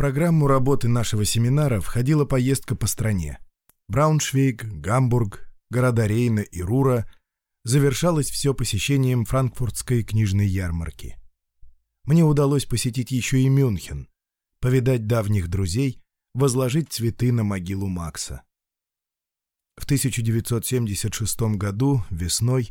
Программу работы нашего семинара входила поездка по стране. Брауншвейг, Гамбург, города Рейна и Рура. Завершалось все посещением франкфуртской книжной ярмарки. Мне удалось посетить еще и Мюнхен, повидать давних друзей, возложить цветы на могилу Макса. В 1976 году, весной,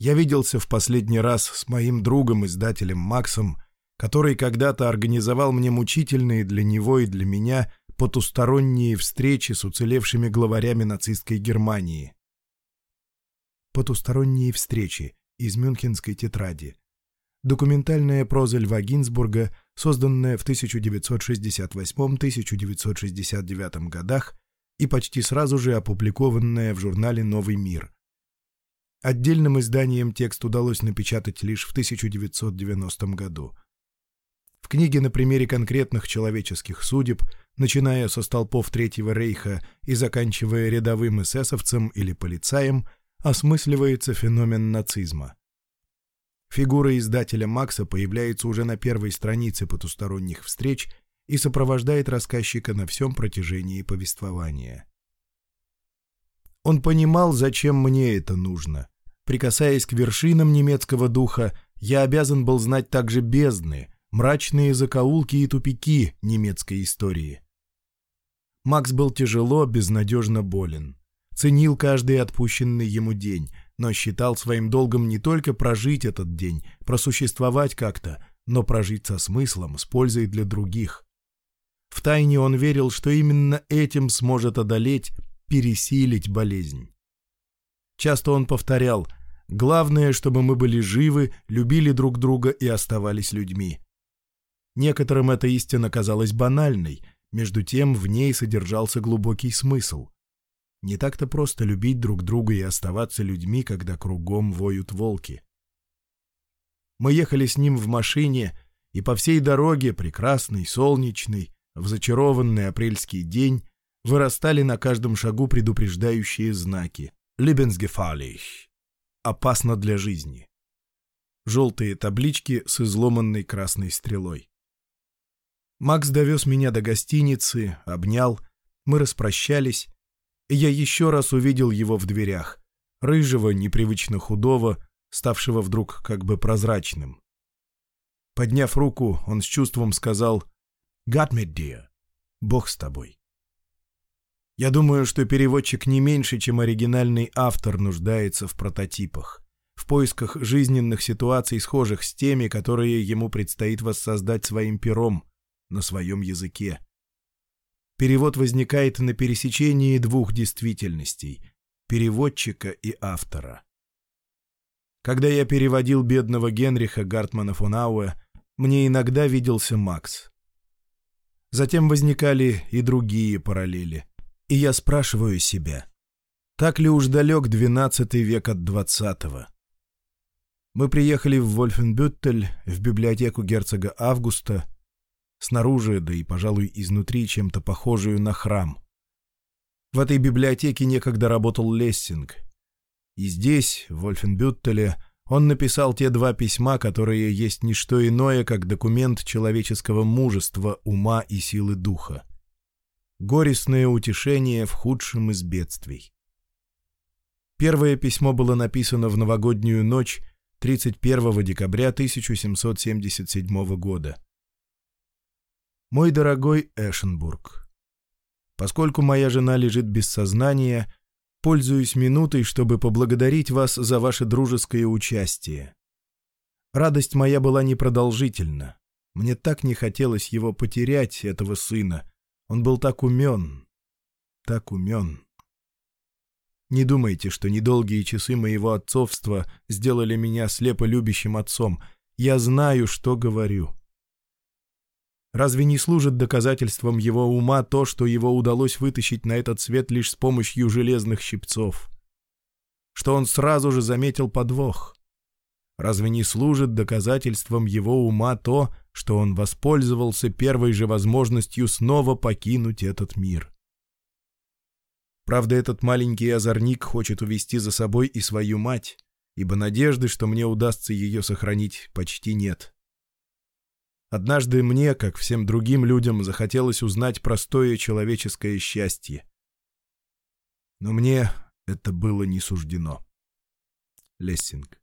я виделся в последний раз с моим другом-издателем Максом который когда-то организовал мне мучительные для него и для меня потусторонние встречи с уцелевшими главарями нацистской Германии. «Потусторонние встречи» из Мюнхенской тетради. Документальная проза Льва Гинзбурга, созданная в 1968-1969 годах и почти сразу же опубликованная в журнале «Новый мир». Отдельным изданием текст удалось напечатать лишь в 1990 году – в книге на примере конкретных человеческих судеб, начиная со столпов Третьего рейха и заканчивая рядовым эсэсовцем или полицаем, осмысливается феномен нацизма. Фигура издателя Макса появляется уже на первой странице потусторонних встреч и сопровождает рассказчика на всем протяжении повествования. Он понимал, зачем мне это нужно. Прикасаясь к вершинам немецкого духа, я обязан был знать также бездны — мрачные закоулки и тупики немецкой истории. Макс был тяжело, безнадежно болен. Ценил каждый отпущенный ему день, но считал своим долгом не только прожить этот день, просуществовать как-то, но прожить со смыслом, с пользой для других. Втайне он верил, что именно этим сможет одолеть, пересилить болезнь. Часто он повторял «Главное, чтобы мы были живы, любили друг друга и оставались людьми». Некоторым эта истина казалась банальной, между тем в ней содержался глубокий смысл. Не так-то просто любить друг друга и оставаться людьми, когда кругом воют волки. Мы ехали с ним в машине, и по всей дороге, прекрасный, солнечный, в зачарованный апрельский день, вырастали на каждом шагу предупреждающие знаки «Лебенсгефалих» — «Опасно для жизни». Желтые таблички с изломанной красной стрелой. Макс довез меня до гостиницы, обнял. Мы распрощались. И я еще раз увидел его в дверях. Рыжего, непривычно худого, ставшего вдруг как бы прозрачным. Подняв руку, он с чувством сказал «God me dear, Бог с тобой». Я думаю, что переводчик не меньше, чем оригинальный автор, нуждается в прототипах, в поисках жизненных ситуаций, схожих с теми, которые ему предстоит воссоздать своим пером, на своем языке. Перевод возникает на пересечении двух действительностей — переводчика и автора. Когда я переводил бедного Генриха Гартмана фон Ауэ, мне иногда виделся Макс. Затем возникали и другие параллели. И я спрашиваю себя, так ли уж далек XII век от XX? Мы приехали в Вольфенбюттель, в библиотеку герцога Августа — снаружи, да и, пожалуй, изнутри чем-то похожую на храм. В этой библиотеке некогда работал Лессинг. И здесь, в Вольфенбюттеле, он написал те два письма, которые есть не что иное, как документ человеческого мужества, ума и силы духа. Горестное утешение в худшем из бедствий. Первое письмо было написано в новогоднюю ночь 31 декабря 1777 года мой дорогой Эшенбург. Поскольку моя жена лежит без сознания, пользуюсь минутой, чтобы поблагодарить вас за ваше дружеское участие. Радость моя была непродолжительна. Мне так не хотелось его потерять, этого сына. Он был так умен, так умен. Не думайте, что недолгие часы моего отцовства сделали меня слепо любящим отцом. Я знаю, что говорю. Разве не служит доказательством его ума то, что его удалось вытащить на этот свет лишь с помощью железных щипцов? Что он сразу же заметил подвох? Разве не служит доказательством его ума то, что он воспользовался первой же возможностью снова покинуть этот мир? Правда, этот маленький озорник хочет увести за собой и свою мать, ибо надежды, что мне удастся ее сохранить, почти нет. — Однажды мне, как всем другим людям, захотелось узнать простое человеческое счастье. Но мне это было не суждено. Лессинг.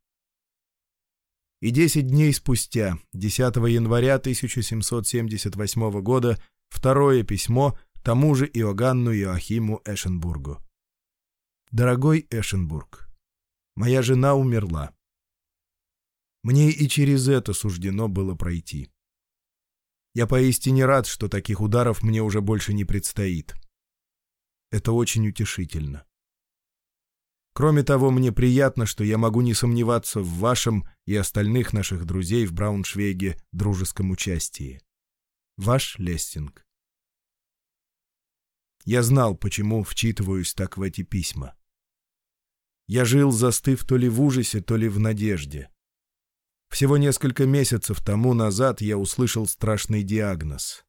И десять дней спустя, 10 января 1778 года, второе письмо тому же Иоганну Иоахиму Эшенбургу. «Дорогой Эшенбург, моя жена умерла. Мне и через это суждено было пройти. Я поистине рад, что таких ударов мне уже больше не предстоит. Это очень утешительно. Кроме того, мне приятно, что я могу не сомневаться в вашем и остальных наших друзей в Брауншвейге дружеском участии. Ваш Лестинг. Я знал, почему вчитываюсь так в эти письма. Я жил, застыв то ли в ужасе, то ли в надежде. Всего несколько месяцев тому назад я услышал страшный диагноз.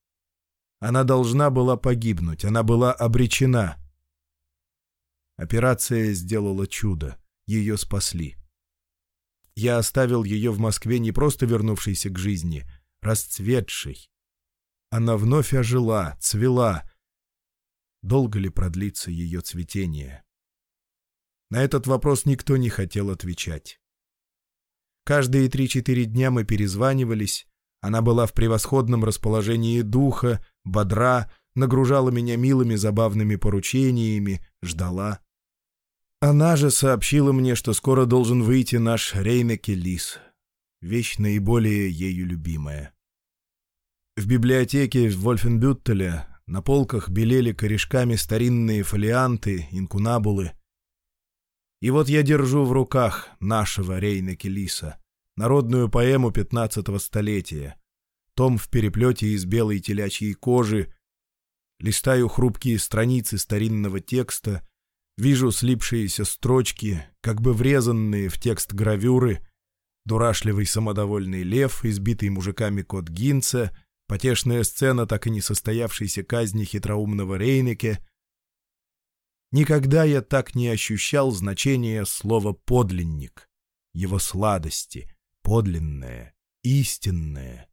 Она должна была погибнуть, она была обречена. Операция сделала чудо, ее спасли. Я оставил ее в Москве не просто вернувшейся к жизни, расцветшей. Она вновь ожила, цвела. Долго ли продлится ее цветение? На этот вопрос никто не хотел отвечать. Каждые три-четыре дня мы перезванивались. Она была в превосходном расположении духа, бодра, нагружала меня милыми забавными поручениями, ждала. Она же сообщила мне, что скоро должен выйти наш Рейнеке Лис, вещь наиболее ею любимая. В библиотеке в Вольфенбюттеле на полках белели корешками старинные фолианты, инкунабулы — и вот я держу в руках нашего Рейна Келиса, народную поэму 15-го столетия, том в переплете из белой телячьей кожи, листаю хрупкие страницы старинного текста, вижу слипшиеся строчки, как бы врезанные в текст гравюры, дурашливый самодовольный лев, избитый мужиками кот Гинца, потешная сцена так и не состоявшейся казни хитроумного Рейнеке — Никогда я так не ощущал значение слова «подлинник», его сладости, подлинное, истинное.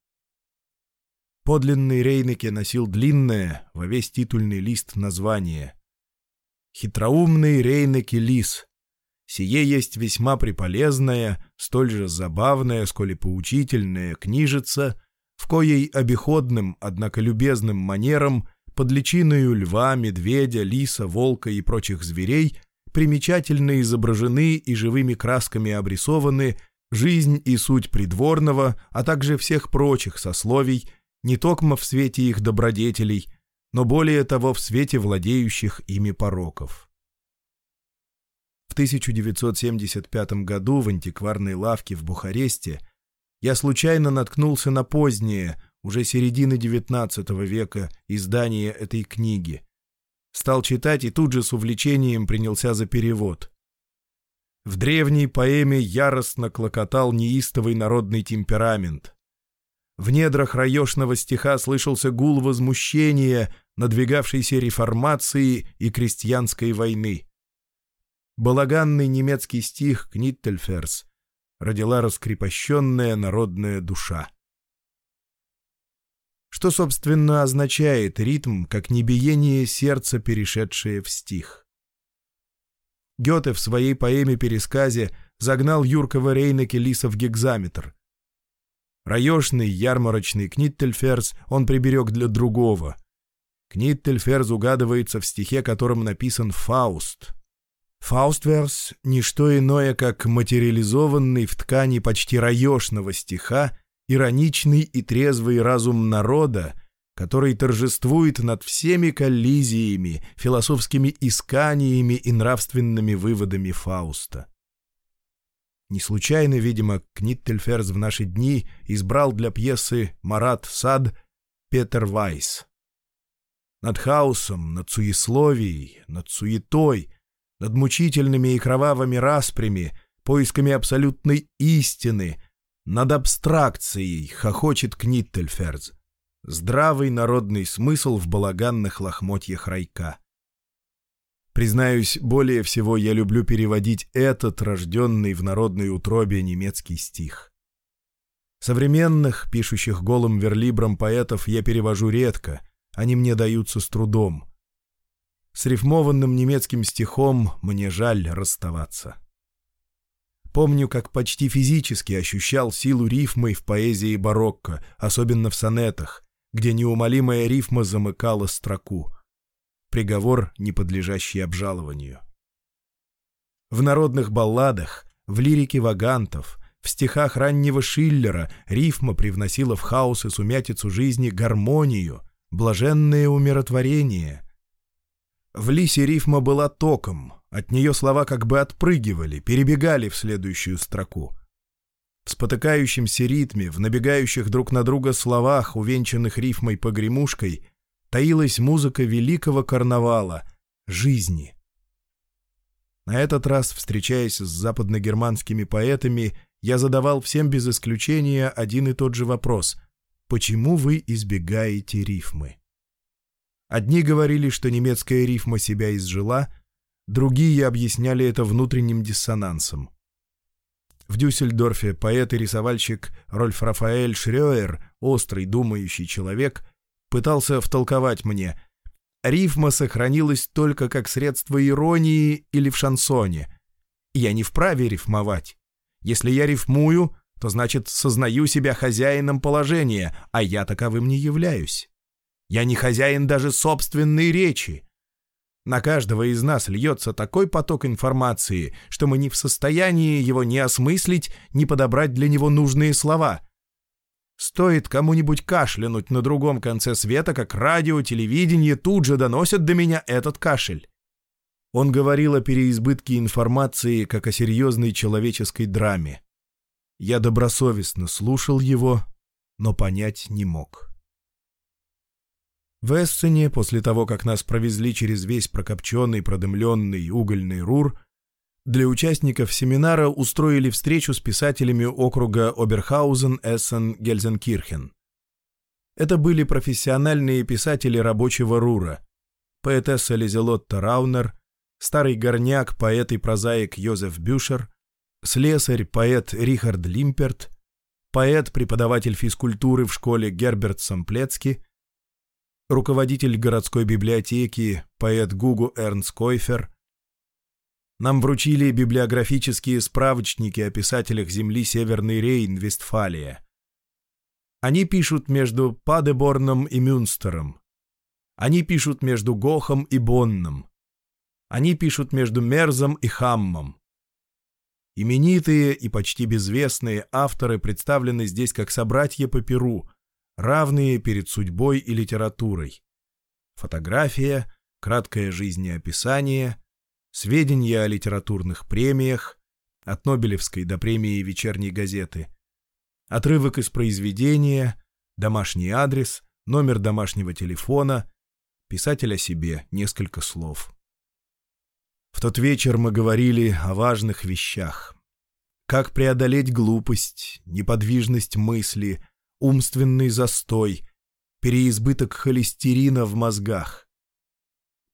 Подлинный Рейнеке носил длинное, во весь титульный лист название. «Хитроумный Рейнеке Лис», Сие есть весьма приполезная, столь же забавная, сколь и поучительная книжица, в коей обиходным, однако любезным манерам под личиною льва, медведя, лиса, волка и прочих зверей примечательно изображены и живыми красками обрисованы жизнь и суть придворного, а также всех прочих сословий, не токмо в свете их добродетелей, но более того в свете владеющих ими пороков. В 1975 году в антикварной лавке в Бухаресте я случайно наткнулся на позднее – уже середины XIX века, издание этой книги. Стал читать и тут же с увлечением принялся за перевод. В древней поэме яростно клокотал неистовый народный темперамент. В недрах раешного стиха слышался гул возмущения, надвигавшейся реформации и крестьянской войны. Балаганный немецкий стих «Книттельферс» родила раскрепощенная народная душа что, собственно, означает ритм, как небиение сердца, перешедшее в стих. Гёте в своей поэме-пересказе загнал Юркова Рейнеке Лиса в гекзаметр. Раёшный, ярмарочный Книттельферс он приберег для другого. Книттельферс угадывается в стихе, которым написан «Фауст». Фаустверс — ничто иное, как материализованный в ткани почти раёшного стиха ироничный и трезвый разум народа, который торжествует над всеми коллизиями, философскими исканиями и нравственными выводами Фауста. Не случайно, видимо, Книттельферс в наши дни избрал для пьесы «Марат Сад» Петер Вайс. Над хаосом, над суесловией, над суетой, над мучительными и кровавыми распрями, поисками абсолютной истины — над абстракцией хохочет Книттельферз, здравый народный смысл в балаганных лохмотьях райка. Признаюсь, более всего я люблю переводить этот рожденный в народной утробе немецкий стих. Современных, пишущих голым верлибром поэтов, я перевожу редко, они мне даются с трудом. С рифмованным немецким стихом мне жаль расставаться. Помню, как почти физически ощущал силу рифмы в поэзии барокко, особенно в сонетах, где неумолимая рифма замыкала строку. Приговор, не подлежащий обжалованию. В народных балладах, в лирике вагантов, в стихах раннего Шиллера рифма привносила в хаос и сумятицу жизни гармонию, блаженное умиротворение — в Лисе рифма была током, от нее слова как бы отпрыгивали, перебегали в следующую строку. В спотыкающемся ритме, в набегающих друг на друга словах, увенчанных рифмой погремушкой, таилась музыка великого карнавала — жизни. На этот раз, встречаясь с западногерманскими поэтами, я задавал всем без исключения один и тот же вопрос — почему вы избегаете рифмы? Одни говорили, что немецкая рифма себя изжила, другие объясняли это внутренним диссонансом. В Дюссельдорфе поэт и рисовальщик Рольф Рафаэль Шрёер, острый, думающий человек, пытался втолковать мне, рифма сохранилась только как средство иронии или в шансоне. Я не вправе рифмовать. Если я рифмую, то значит сознаю себя хозяином положения, а я таковым не являюсь. Я не хозяин даже собственной речи. На каждого из нас льется такой поток информации, что мы не в состоянии его ни осмыслить, ни подобрать для него нужные слова. Стоит кому-нибудь кашлянуть на другом конце света, как радио, телевидение тут же доносят до меня этот кашель. Он говорил о переизбытке информации, как о серьезной человеческой драме. Я добросовестно слушал его, но понять не мог. В Эссене, после того, как нас провезли через весь прокопченный, продымленный угольный рур, для участников семинара устроили встречу с писателями округа Оберхаузен, Эссен, Гельзенкирхен. Это были профессиональные писатели рабочего рура, поэтесса Лизелотта Раунер, старый горняк, поэт и прозаик Йозеф Бюшер, слесарь, поэт Рихард Лимперт, поэт, преподаватель физкультуры в школе Герберт Самплецкий, руководитель городской библиотеки, поэт Гугу Эрнст Койфер. Нам вручили библиографические справочники о писателях земли Северный Рейн, Вестфалия. Они пишут между Падеборном и Мюнстером. Они пишут между Гохом и Бонном. Они пишут между Мерзом и Хаммом. Именитые и почти безвестные авторы представлены здесь как собратья по перу – равные перед судьбой и литературой. Фотография, краткое жизнеописание, сведения о литературных премиях, от Нобелевской до премии «Вечерней газеты», отрывок из произведения, домашний адрес, номер домашнего телефона, писатель о себе, несколько слов. В тот вечер мы говорили о важных вещах. Как преодолеть глупость, неподвижность мысли, умственный застой, переизбыток холестерина в мозгах.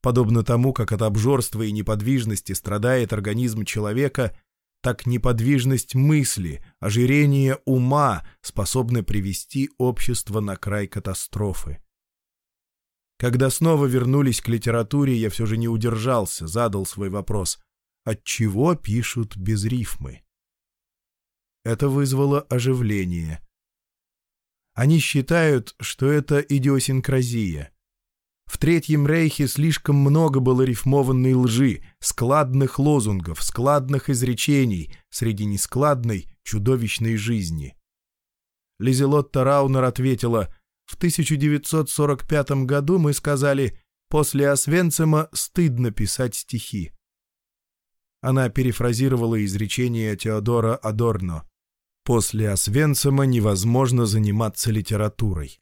Подобно тому, как от обжорства и неподвижности страдает организм человека, так неподвижность мысли, ожирение ума способны привести общество на край катастрофы. Когда снова вернулись к литературе, я все же не удержался, задал свой вопрос. От чего пишут без рифмы? Это вызвало оживление. Они считают, что это идиосинкразия. В Третьем Рейхе слишком много было рифмованной лжи, складных лозунгов, складных изречений среди нескладной, чудовищной жизни. Лизелотта Раунер ответила, «В 1945 году мы сказали, после Освенцима стыдно писать стихи». Она перефразировала изречение Теодора Адорно. После Освенцима невозможно заниматься литературой.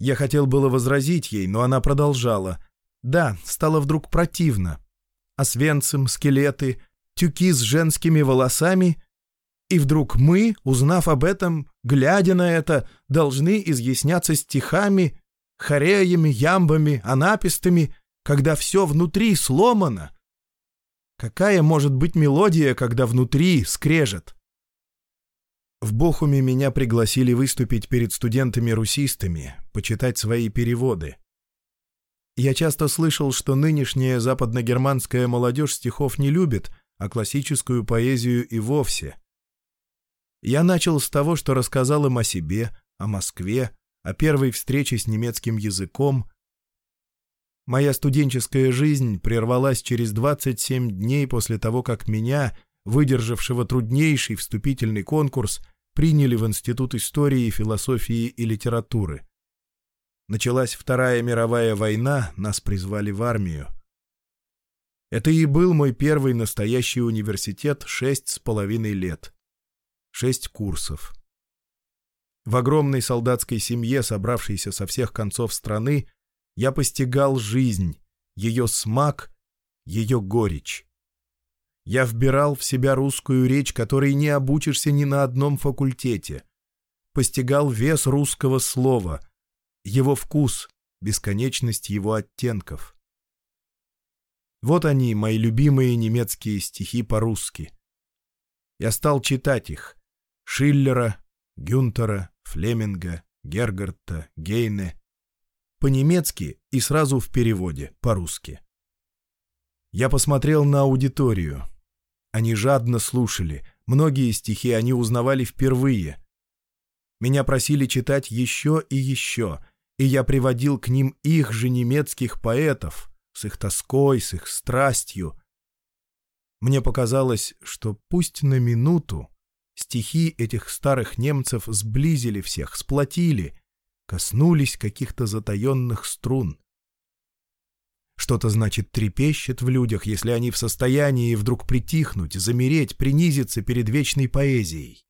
Я хотел было возразить ей, но она продолжала. Да, стало вдруг противно. Освенцим, скелеты, тюки с женскими волосами. И вдруг мы, узнав об этом, глядя на это, должны изъясняться стихами, хореями, ямбами, анапистами, когда все внутри сломано. Какая может быть мелодия, когда внутри скрежет? — в Бохуме меня пригласили выступить перед студентами-русистами, почитать свои переводы. Я часто слышал, что нынешняя западногерманская молодежь стихов не любит, а классическую поэзию и вовсе. Я начал с того, что рассказал им о себе, о Москве, о первой встрече с немецким языком. Моя студенческая жизнь прервалась через 27 дней после того, как меня, выдержавшего труднейший вступительный конкурс, приняли в Институт истории, философии и литературы. Началась Вторая мировая война, нас призвали в армию. Это и был мой первый настоящий университет шесть с половиной лет. Шесть курсов. В огромной солдатской семье, собравшейся со всех концов страны, я постигал жизнь, ее смак, ее горечь. Я вбирал в себя русскую речь, которой не обучишься ни на одном факультете. Постигал вес русского слова, его вкус, бесконечность его оттенков. Вот они, мои любимые немецкие стихи по-русски. Я стал читать их. Шиллера, Гюнтера, Флеминга, Гергарта, Гейне. По-немецки и сразу в переводе, по-русски. Я посмотрел на аудиторию. Они жадно слушали, многие стихи они узнавали впервые. Меня просили читать еще и еще, и я приводил к ним их же немецких поэтов, с их тоской, с их страстью. Мне показалось, что пусть на минуту стихи этих старых немцев сблизили всех, сплотили, коснулись каких-то затаенных струн. Что-то значит трепещет в людях, если они в состоянии вдруг притихнуть, замереть, принизиться перед вечной поэзией.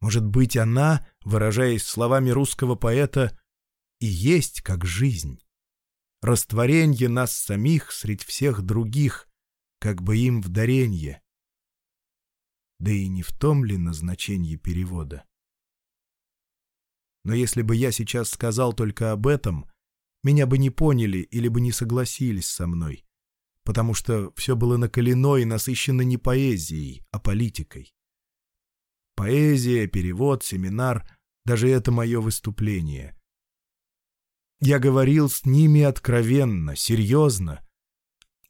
Может быть, она, выражаясь словами русского поэта, и есть как жизнь. Растворенье нас самих средь всех других, как бы им в даренье. Да и не в том ли назначение перевода? Но если бы я сейчас сказал только об этом, меня бы не поняли или бы не согласились со мной, потому что все было накалено и насыщено не поэзией, а политикой. Поэзия, перевод, семинар — даже это мое выступление. Я говорил с ними откровенно, серьезно.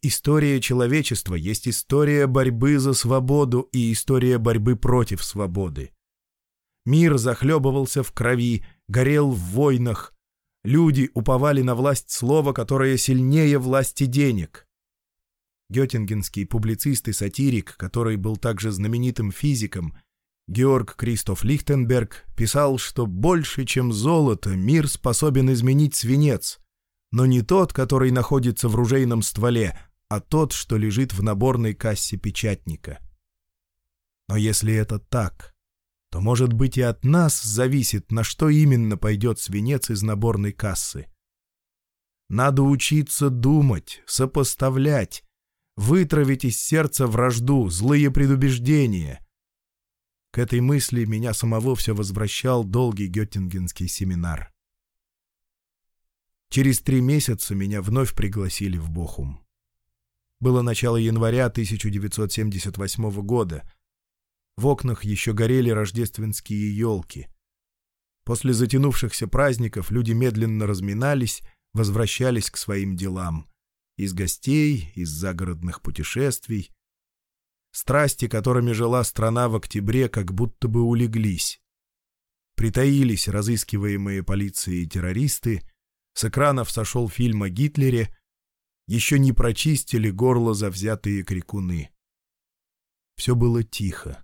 История человечества есть история борьбы за свободу и история борьбы против свободы. Мир захлебывался в крови, горел в войнах, Люди уповали на власть слова, которое сильнее власти денег. Геттингенский публицист и сатирик, который был также знаменитым физиком, Георг Кристоф Лихтенберг писал, что больше, чем золото, мир способен изменить свинец, но не тот, который находится в ружейном стволе, а тот, что лежит в наборной кассе печатника. Но если это так, то, может быть, и от нас зависит, на что именно пойдет свинец из наборной кассы. Надо учиться думать, сопоставлять, вытравить из сердца вражду, злые предубеждения. К этой мысли меня самого все возвращал долгий геттингенский семинар. Через три месяца меня вновь пригласили в Бохум. Было начало января 1978 года — в окнах еще горели рождественские елки. После затянувшихся праздников люди медленно разминались, возвращались к своим делам. Из гостей, из загородных путешествий. Страсти, которыми жила страна в октябре, как будто бы улеглись. Притаились разыскиваемые полицией террористы, с экранов сошел фильм о Гитлере, еще не прочистили горло завзятые крикуны. Все было тихо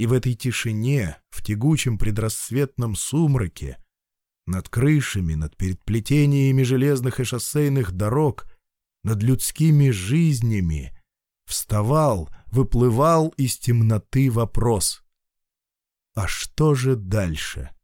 и в этой тишине, в тягучем предрассветном сумраке, над крышами, над переплетениями железных и шоссейных дорог, над людскими жизнями, вставал, выплывал из темноты вопрос. А что же дальше? —